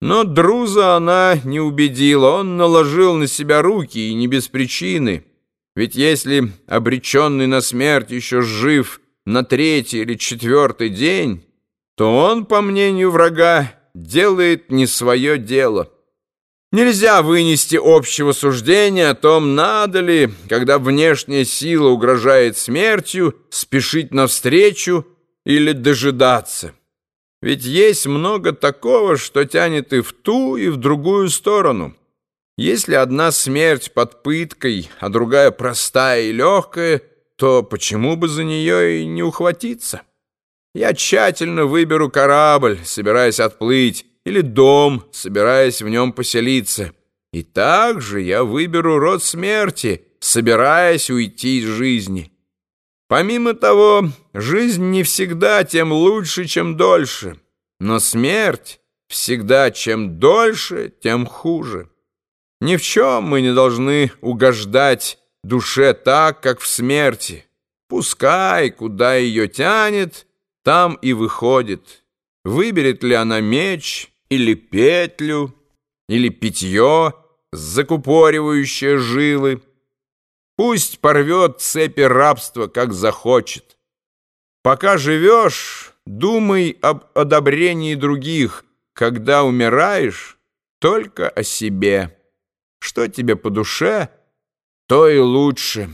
Но Друза она не убедила, он наложил на себя руки, и не без причины. Ведь если обреченный на смерть еще жив на третий или четвертый день, то он, по мнению врага, делает не свое дело. Нельзя вынести общего суждения о том, надо ли, когда внешняя сила угрожает смертью, спешить навстречу или дожидаться. Ведь есть много такого, что тянет и в ту, и в другую сторону. Если одна смерть под пыткой, а другая простая и легкая, то почему бы за нее и не ухватиться? Я тщательно выберу корабль, собираясь отплыть, или дом, собираясь в нем поселиться. И также я выберу род смерти, собираясь уйти из жизни. Помимо того, жизнь не всегда тем лучше, чем дольше, но смерть всегда чем дольше, тем хуже. Ни в чем мы не должны угождать душе так, как в смерти. Пускай, куда ее тянет, там и выходит. Выберет ли она меч или петлю, или питье, закупоривающее жилы, Пусть порвет цепи рабства, как захочет. Пока живешь, думай об одобрении других. Когда умираешь, только о себе. Что тебе по душе, то и лучше.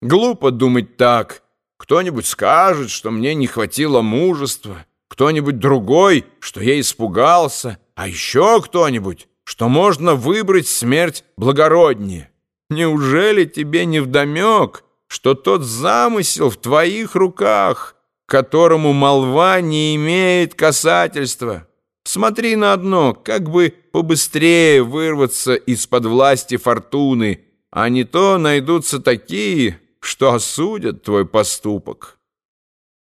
Глупо думать так. Кто-нибудь скажет, что мне не хватило мужества, кто-нибудь другой, что я испугался, а еще кто-нибудь, что можно выбрать смерть благороднее. Неужели тебе не вдомек, что тот замысел в твоих руках, которому молва не имеет касательства? Смотри на одно, как бы побыстрее вырваться из-под власти фортуны, а не то найдутся такие, что осудят твой поступок.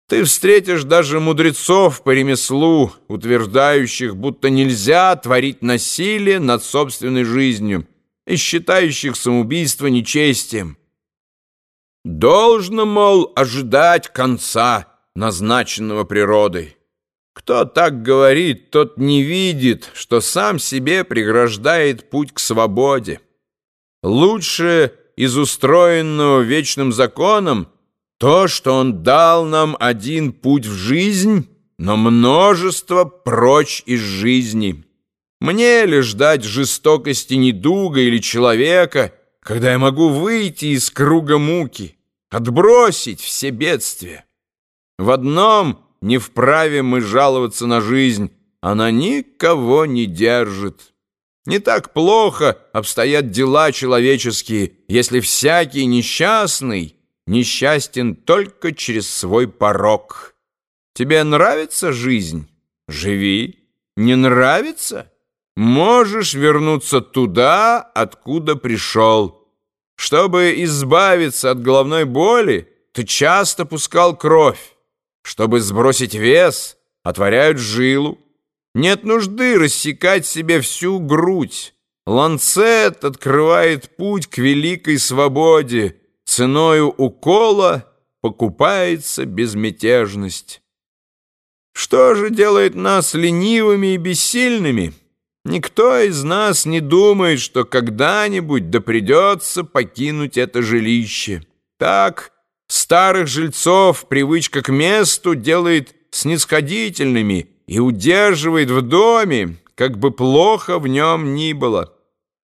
Ты встретишь даже мудрецов по ремеслу, утверждающих, будто нельзя творить насилие над собственной жизнью, и считающих самоубийство нечестием. Должно, мол, ожидать конца, назначенного природой. Кто так говорит, тот не видит, что сам себе преграждает путь к свободе. Лучше из устроенного вечным законом то, что он дал нам один путь в жизнь, но множество прочь из жизни». Мне ли ждать жестокости недуга или человека, когда я могу выйти из круга муки, отбросить все бедствия? В одном не вправе мы жаловаться на жизнь, она никого не держит. Не так плохо обстоят дела человеческие, если всякий несчастный несчастен только через свой порог. Тебе нравится жизнь? Живи. Не нравится? Можешь вернуться туда, откуда пришел. Чтобы избавиться от головной боли, ты часто пускал кровь. Чтобы сбросить вес, отворяют жилу. Нет нужды рассекать себе всю грудь. Ланцет открывает путь к великой свободе. Ценою укола покупается безмятежность. Что же делает нас ленивыми и бессильными? Никто из нас не думает, что когда-нибудь да придется покинуть это жилище. Так, старых жильцов привычка к месту делает снисходительными и удерживает в доме, как бы плохо в нем ни было.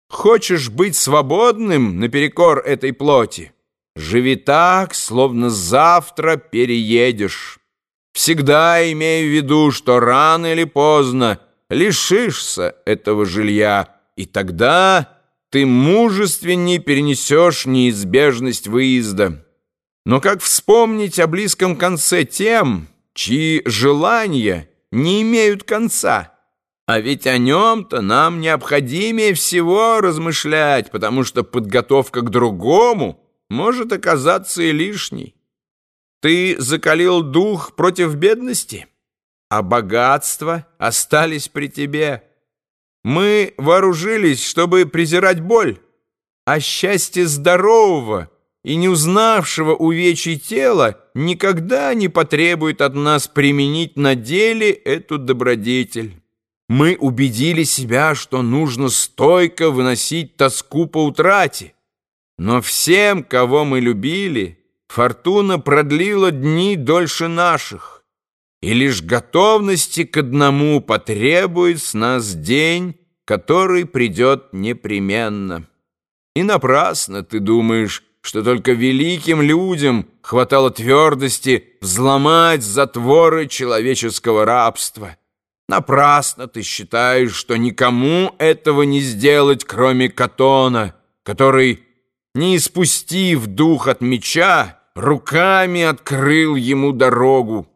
Хочешь быть свободным наперекор этой плоти? Живи так, словно завтра переедешь. Всегда имей в виду, что рано или поздно лишишься этого жилья, и тогда ты мужественней перенесешь неизбежность выезда. Но как вспомнить о близком конце тем, чьи желания не имеют конца? А ведь о нем-то нам необходимее всего размышлять, потому что подготовка к другому может оказаться и лишней. Ты закалил дух против бедности? А богатства остались при тебе. Мы вооружились, чтобы презирать боль, а счастье здорового и не узнавшего увечий тела никогда не потребует от нас применить на деле эту добродетель. мы убедили себя, что нужно стойко выносить тоску по утрате. Но всем, кого мы любили, фортуна продлила дни дольше наших, и лишь готовности к одному потребует с нас день, который придет непременно. И напрасно ты думаешь, что только великим людям хватало твердости взломать затворы человеческого рабства. Напрасно ты считаешь, что никому этого не сделать, кроме Катона, который, не испустив дух от меча, руками открыл ему дорогу.